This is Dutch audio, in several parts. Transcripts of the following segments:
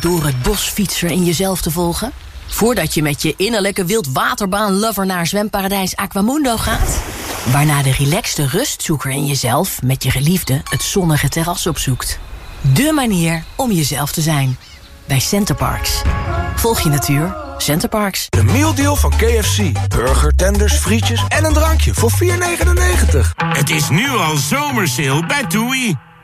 door het bos fietser in jezelf te volgen? Voordat je met je innerlijke wildwaterbaan-lover naar zwemparadijs Aquamundo gaat? Waarna de relaxte rustzoeker in jezelf met je geliefde het zonnige terras opzoekt. De manier om jezelf te zijn. Bij Centerparks. Volg je natuur. Centerparks. De mealdeal van KFC. Burger, tenders, frietjes en een drankje voor 4,99. Het is nu al zomersale bij TUI.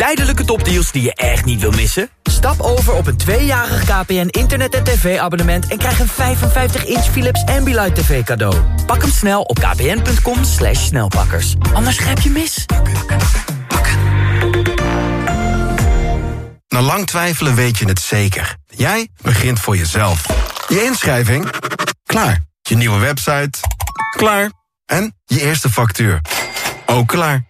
Tijdelijke topdeals die je echt niet wil missen? Stap over op een tweejarig KPN internet- en tv-abonnement... en krijg een 55-inch Philips Ambilight TV cadeau. Pak hem snel op kpn.com slash snelpakkers. Anders grijp je mis. Na lang twijfelen weet je het zeker. Jij begint voor jezelf. Je inschrijving? Klaar. Je nieuwe website? Klaar. En je eerste factuur? Ook klaar.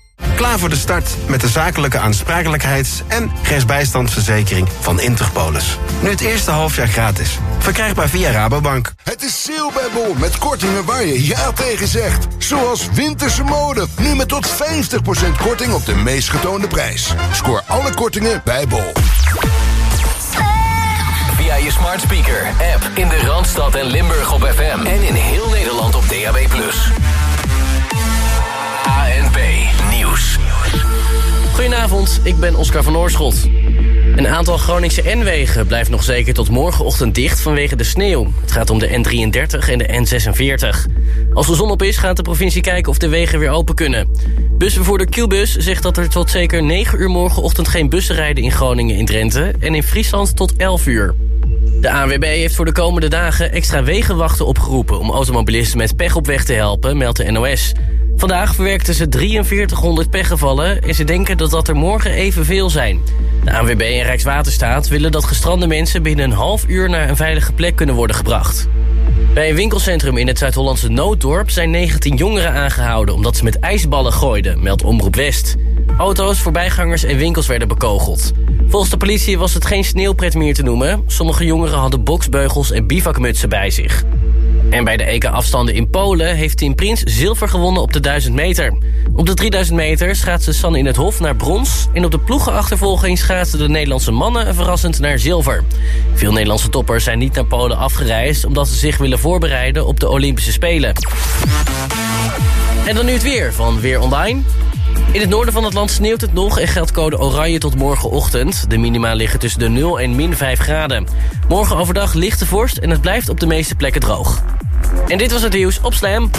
Klaar voor de start met de zakelijke aansprakelijkheids- en rechtsbijstandsverzekering van Interpolis. Nu het eerste halfjaar gratis. Verkrijgbaar via Rabobank. Het is sale bij Bol met kortingen waar je ja tegen zegt. Zoals winterse mode. Nu met tot 50% korting op de meest getoonde prijs. Scoor alle kortingen bij Bol. Via je smart speaker, app in de Randstad en Limburg op FM. En in heel Nederland op DAB+. Goedenavond, ik ben Oscar van Oorschot. Een aantal Groningse N-wegen blijft nog zeker tot morgenochtend dicht vanwege de sneeuw. Het gaat om de N33 en de N46. Als de zon op is, gaat de provincie kijken of de wegen weer open kunnen. Busvervoerder Qbus zegt dat er tot zeker 9 uur morgenochtend geen bussen rijden in Groningen in Drenthe... en in Friesland tot 11 uur. De ANWB heeft voor de komende dagen extra wegenwachten opgeroepen... om automobilisten met pech op weg te helpen, meldt de NOS. Vandaag verwerkten ze 4300 pechgevallen... en ze denken dat dat er morgen evenveel zijn. De ANWB en Rijkswaterstaat willen dat gestrande mensen... binnen een half uur naar een veilige plek kunnen worden gebracht. Bij een winkelcentrum in het Zuid-Hollandse Nooddorp zijn 19 jongeren aangehouden... omdat ze met ijsballen gooiden, meldt Omroep West. Auto's, voorbijgangers en winkels werden bekogeld. Volgens de politie was het geen sneeuwpret meer te noemen. Sommige jongeren hadden boksbeugels en bivakmutsen bij zich. En bij de EK-afstanden in Polen heeft Tim Prins zilver gewonnen op de 1000 meter. Op de 3000 meter schaatsen Sanne in het Hof naar brons... en op de ploegenachtervolging schaatsen de Nederlandse mannen verrassend naar zilver. Veel Nederlandse toppers zijn niet naar Polen afgereisd... omdat ze zich willen voorbereiden op de Olympische Spelen. En dan nu het weer van Weer Online. In het noorden van het land sneeuwt het nog en geldt code oranje tot morgenochtend. De minima liggen tussen de 0 en min 5 graden. Morgen overdag lichte vorst en het blijft op de meeste plekken droog. En dit was het nieuws op Slam.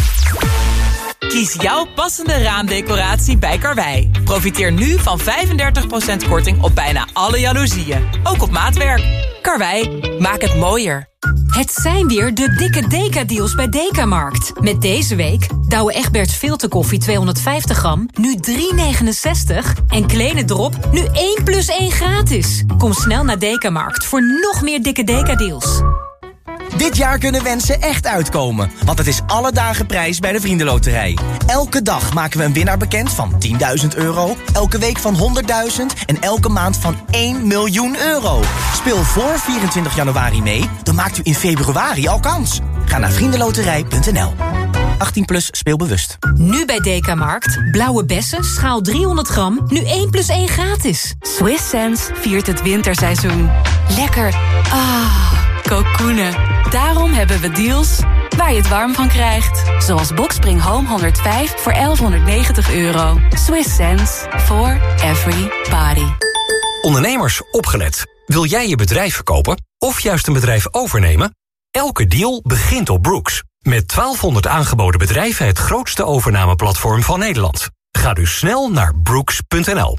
Kies jouw passende raamdecoratie bij Karwei. Profiteer nu van 35% korting op bijna alle jaloezieën. Ook op maatwerk. Karwei, maak het mooier. Het zijn weer de dikke Deka-deals bij Dekamarkt. Met deze week Douwe Egberts filterkoffie 250 gram, nu 3,69. En Kleine Drop, nu 1 plus 1 gratis. Kom snel naar Dekamarkt voor nog meer dikke Deka-deals. Dit jaar kunnen wensen echt uitkomen, want het is alle dagen prijs bij de Vriendenloterij. Elke dag maken we een winnaar bekend van 10.000 euro, elke week van 100.000 en elke maand van 1 miljoen euro. Speel voor 24 januari mee, dan maakt u in februari al kans. Ga naar vriendenloterij.nl. 18 plus speelbewust. Nu bij Dekamarkt. Blauwe bessen, schaal 300 gram, nu 1 plus 1 gratis. Swiss Sense viert het winterseizoen. Lekker. Ah, Daarom hebben we deals waar je het warm van krijgt. Zoals Boxspring Home 105 voor 1190 euro. Swiss sense for every body. Ondernemers, opgelet. Wil jij je bedrijf verkopen of juist een bedrijf overnemen? Elke deal begint op Brooks. Met 1200 aangeboden bedrijven het grootste overnameplatform van Nederland. Ga dus snel naar brooks.nl.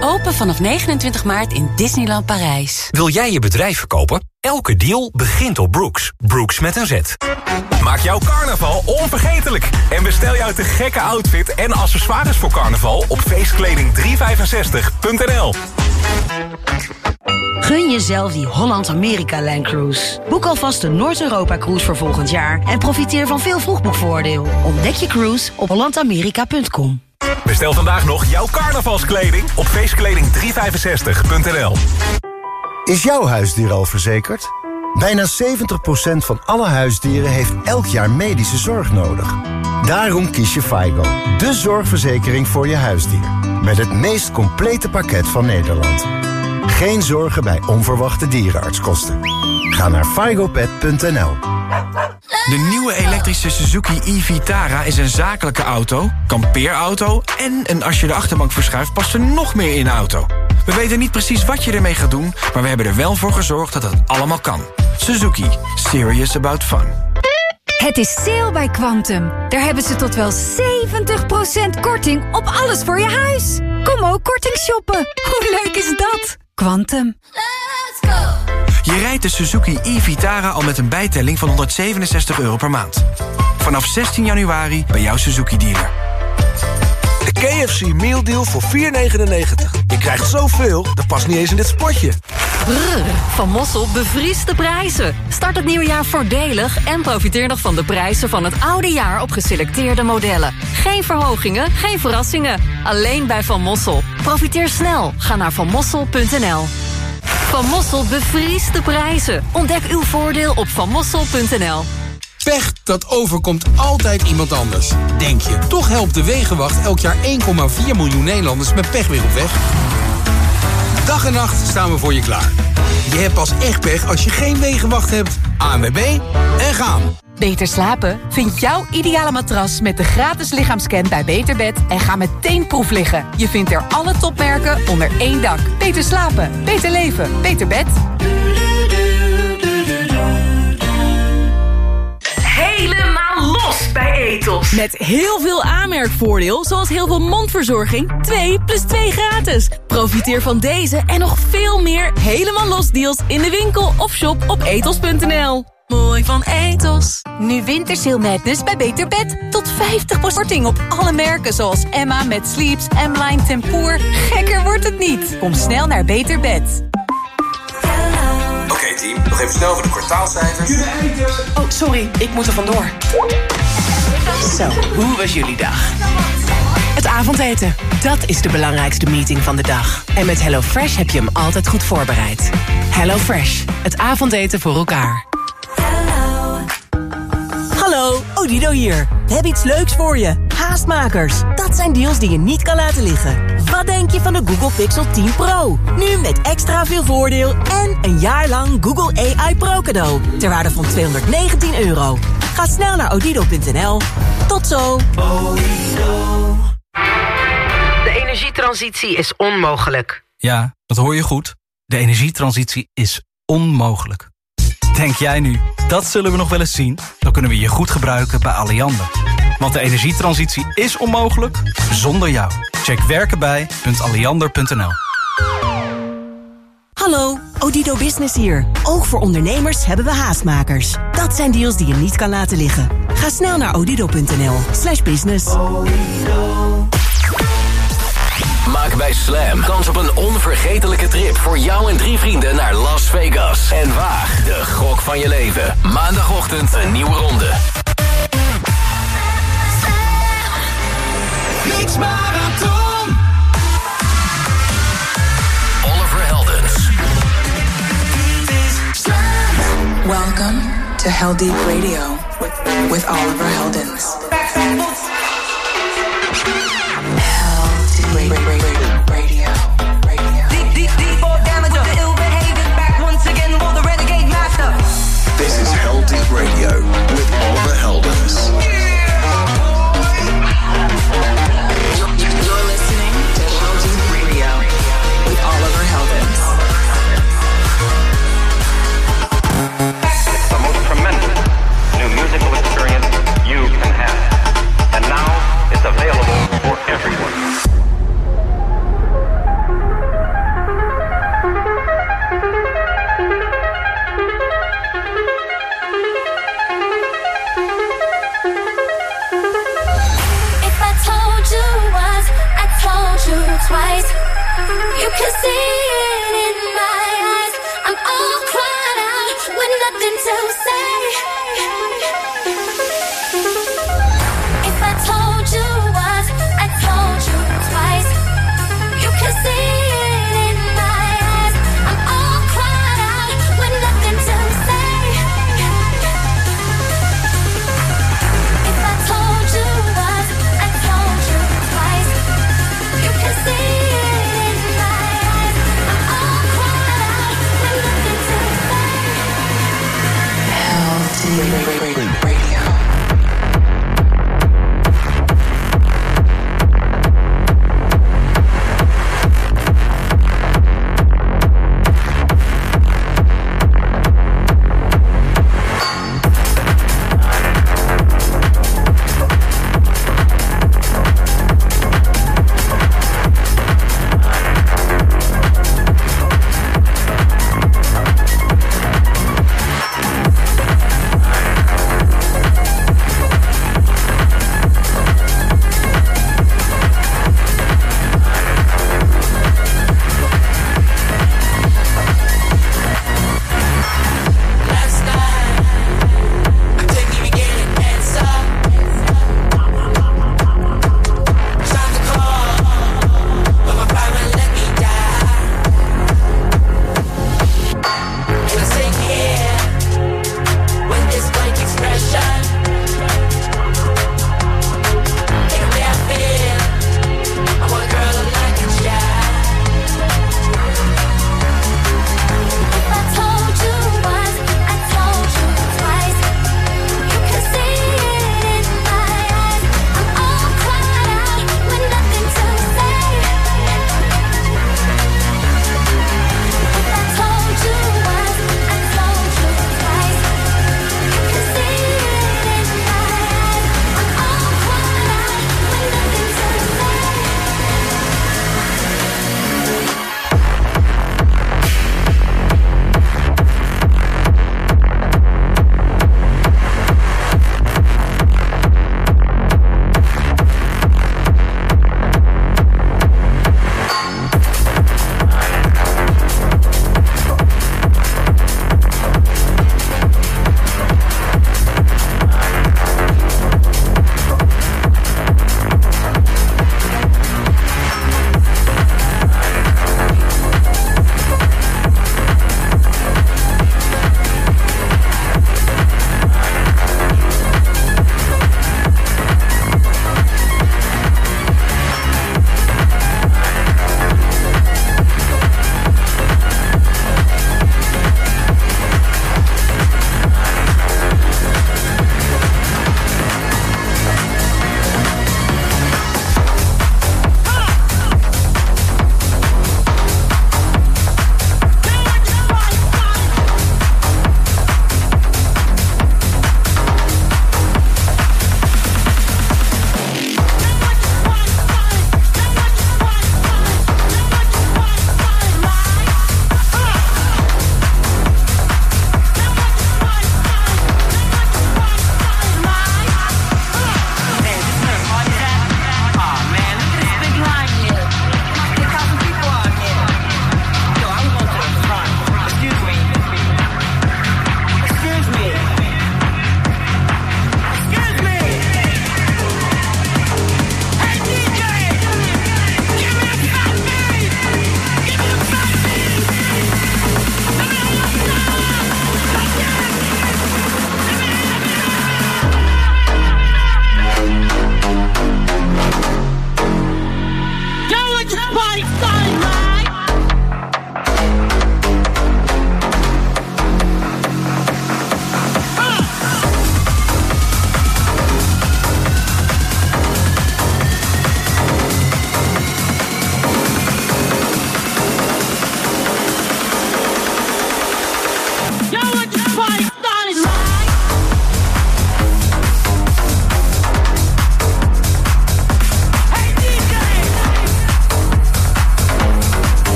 Open vanaf 29 maart in Disneyland Parijs. Wil jij je bedrijf verkopen? Elke deal begint op Brooks. Brooks met een Z. Maak jouw carnaval onvergetelijk. En bestel jouw te gekke outfit en accessoires voor carnaval op feestkleding365.nl. Gun jezelf die Holland-Amerika-lijn cruise. Boek alvast de Noord-Europa-cruise voor volgend jaar... en profiteer van veel vroegboekvoordeel. Ontdek je cruise op hollandamerika.com. Bestel vandaag nog jouw carnavalskleding op feestkleding365.nl. Is jouw huisdier al verzekerd? Bijna 70% van alle huisdieren heeft elk jaar medische zorg nodig. Daarom kies je FIGO, de zorgverzekering voor je huisdier. Met het meest complete pakket van Nederland. Geen zorgen bij onverwachte dierenartskosten. Ga naar figopet.nl. De nieuwe elektrische Suzuki e-Vitara is een zakelijke auto, kampeerauto... en een als je de achterbank verschuift past er nog meer in de auto. We weten niet precies wat je ermee gaat doen... maar we hebben er wel voor gezorgd dat het allemaal kan. Suzuki. Serious about fun. Het is sale bij Quantum. Daar hebben ze tot wel 70% korting op alles voor je huis. Kom ook korting shoppen. Hoe leuk is dat? Quantum. Je rijdt de Suzuki e-Vitara al met een bijtelling van 167 euro per maand. Vanaf 16 januari bij jouw Suzuki-dealer. De KFC Meal Deal voor 4,99. Je krijgt zoveel, dat past niet eens in dit spotje. Brrr, van Mossel bevriest de prijzen. Start het nieuwe jaar voordelig en profiteer nog van de prijzen van het oude jaar op geselecteerde modellen. Geen verhogingen, geen verrassingen. Alleen bij Van Mossel. Profiteer snel. Ga naar vanmossel.nl. Van Mossel bevriest de prijzen. Ontdek uw voordeel op vanmossel.nl. Pech, dat overkomt altijd iemand anders. Denk je, toch helpt de Wegenwacht elk jaar 1,4 miljoen Nederlanders met pech weer op weg? Dag en nacht staan we voor je klaar. Je hebt pas echt pech als je geen Wegenwacht hebt. ANWB en gaan. Beter slapen? Vind jouw ideale matras met de gratis lichaamscan bij Beterbed en ga meteen proef liggen. Je vindt er alle topmerken onder één dak. Beter slapen, beter leven, beter bed. Helemaal los bij Etos. Met heel veel aanmerkvoordeel, zoals heel veel mondverzorging. 2 plus 2 gratis. Profiteer van deze en nog veel meer helemaal los deals in de winkel of shop op etos.nl. Mooi van Ethos. Nu Wintersail Madness bij Beter Bed. Tot 50% korting op alle merken zoals Emma met Sleeps, M-Line Tempoor. Gekker wordt het niet. Kom snel naar Beter Bed. Team, nog even snel voor de kwartaalcijfers. Oh, sorry, ik moet er vandoor. Zo, hoe was jullie dag? Het avondeten, dat is de belangrijkste meeting van de dag. En met HelloFresh heb je hem altijd goed voorbereid. HelloFresh, het avondeten voor elkaar. Hallo, Odido hier. We hebben iets leuks voor je. Haastmakers. Dat zijn deals die je niet kan laten liggen. Wat denk je van de Google Pixel 10 Pro? Nu met extra veel voordeel en een jaar lang Google AI Pro cadeau. Ter waarde van 219 euro. Ga snel naar odido.nl. Tot zo. De energietransitie is onmogelijk. Ja, dat hoor je goed. De energietransitie is onmogelijk. Denk jij nu, dat zullen we nog wel eens zien? Dan kunnen we je goed gebruiken bij Alliander. Want de energietransitie is onmogelijk zonder jou. Check werkenbij.alliander.nl Hallo, Odido Business hier. Ook voor ondernemers hebben we haastmakers. Dat zijn deals die je niet kan laten liggen. Ga snel naar odido.nl slash business. Maak bij Slam kans op een onvergetelijke trip voor jou en drie vrienden naar Las Vegas. En waag de gok van je leven. Maandagochtend een nieuwe ronde. Niks marathon. Oliver Heldens. Welcome to Hell Deep Radio with, with Oliver Heldens.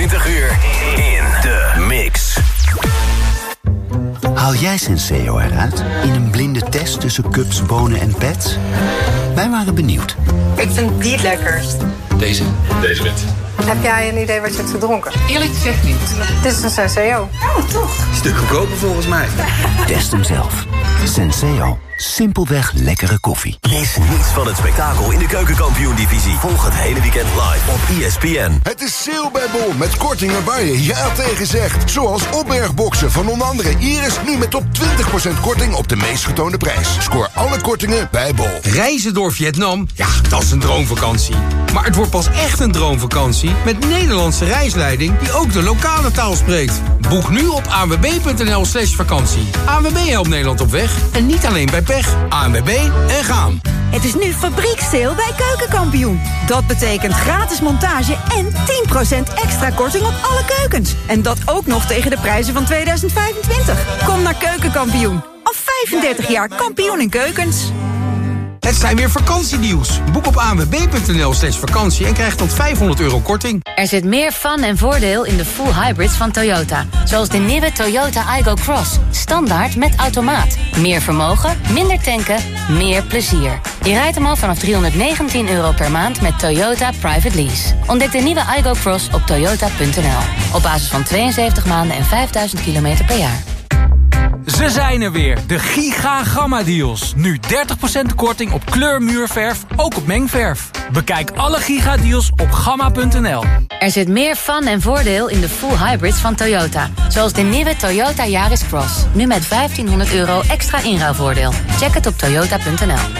24 uur in de mix. Haal jij Senseo eruit in een blinde test tussen cups, bonen en pets? Wij waren benieuwd. Ik vind die het lekkerst. Deze? Deze wint. Heb jij een idee wat je hebt gedronken? Eerlijk gezegd niet. Dit is een Senseo. Oh, toch? Stuk goedkoper volgens mij. Test hem zelf. Senseo. Simpelweg lekkere koffie. Mis niets van het spektakel in de keukenkampioen-divisie. Volg het hele weekend live op ESPN. Het is sale bij Bol met kortingen waar je ja tegen zegt. Zoals opbergboxen van onder andere Iris nu met tot 20% korting op de meest getoonde prijs. Scoor alle kortingen bij Bol. Reizen door Vietnam? Ja, dat is een droomvakantie. Maar het wordt pas echt een droomvakantie met Nederlandse reisleiding die ook de lokale taal spreekt. Boek nu op anwb.nl slash vakantie. ANWB helpt Nederland op weg en niet alleen bij pech. ANWB en gaan. Het is nu fabrieksteel bij Keukenkampioen. Dat betekent gratis montage en 10% extra korting op alle keukens. En dat ook nog tegen de prijzen van 2025. Kom naar Keukenkampioen. Al 35 jaar kampioen in keukens. Het zijn weer vakantienieuws. Boek op anwb.nl slash vakantie en krijg tot 500 euro korting. Er zit meer fun en voordeel in de full hybrids van Toyota. Zoals de nieuwe Toyota Igo Cross. Standaard met automaat. Meer vermogen, minder tanken, meer plezier. Je rijdt hem al vanaf 319 euro per maand met Toyota Private Lease. Ontdek de nieuwe Igo Cross op toyota.nl. Op basis van 72 maanden en 5000 kilometer per jaar. Ze zijn er weer, de Giga Gamma Deals. Nu 30% korting op kleurmuurverf, ook op mengverf. Bekijk alle Giga Deals op gamma.nl. Er zit meer fun en voordeel in de full hybrids van Toyota. Zoals de nieuwe Toyota Yaris Cross. Nu met 1500 euro extra inruilvoordeel. Check het op toyota.nl.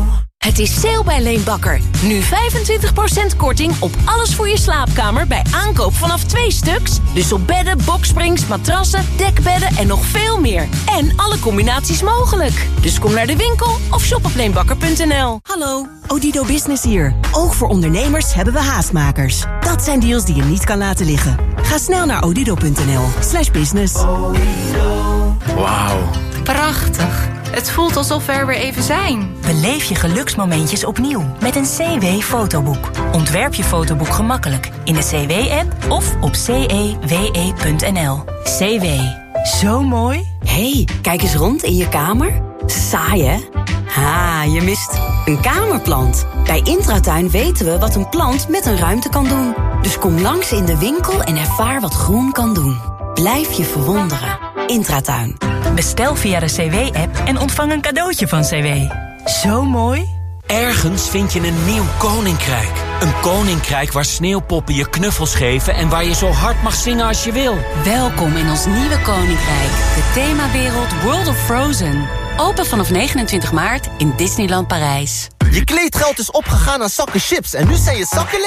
Het is sale bij Leenbakker. Nu 25% korting op alles voor je slaapkamer bij aankoop vanaf twee stuks. Dus op bedden, boksprings, matrassen, dekbedden en nog veel meer. En alle combinaties mogelijk. Dus kom naar de winkel of shop op leenbakker.nl. Hallo, Odido Business hier. Ook voor ondernemers hebben we haastmakers. Dat zijn deals die je niet kan laten liggen. Ga snel naar odido.nl slash business. Wauw. Prachtig. Het voelt alsof we er weer even zijn. Beleef je geluksmomentjes opnieuw met een CW-fotoboek. Ontwerp je fotoboek gemakkelijk in de CW-app of op cewe.nl. CW. Zo mooi. hey, kijk eens rond in je kamer. Saai, hè? Ha, je mist een kamerplant. Bij Intratuin weten we wat een plant met een ruimte kan doen. Dus kom langs in de winkel en ervaar wat groen kan doen. Blijf je verwonderen. Intratuin. Bestel via de CW-app en ontvang een cadeautje van CW. Zo mooi. Ergens vind je een nieuw koninkrijk. Een koninkrijk waar sneeuwpoppen je knuffels geven... en waar je zo hard mag zingen als je wil. Welkom in ons nieuwe koninkrijk. De themawereld World of Frozen. Open vanaf 29 maart in Disneyland Parijs. Je kleedgeld is opgegaan aan zakken chips en nu zijn je zakken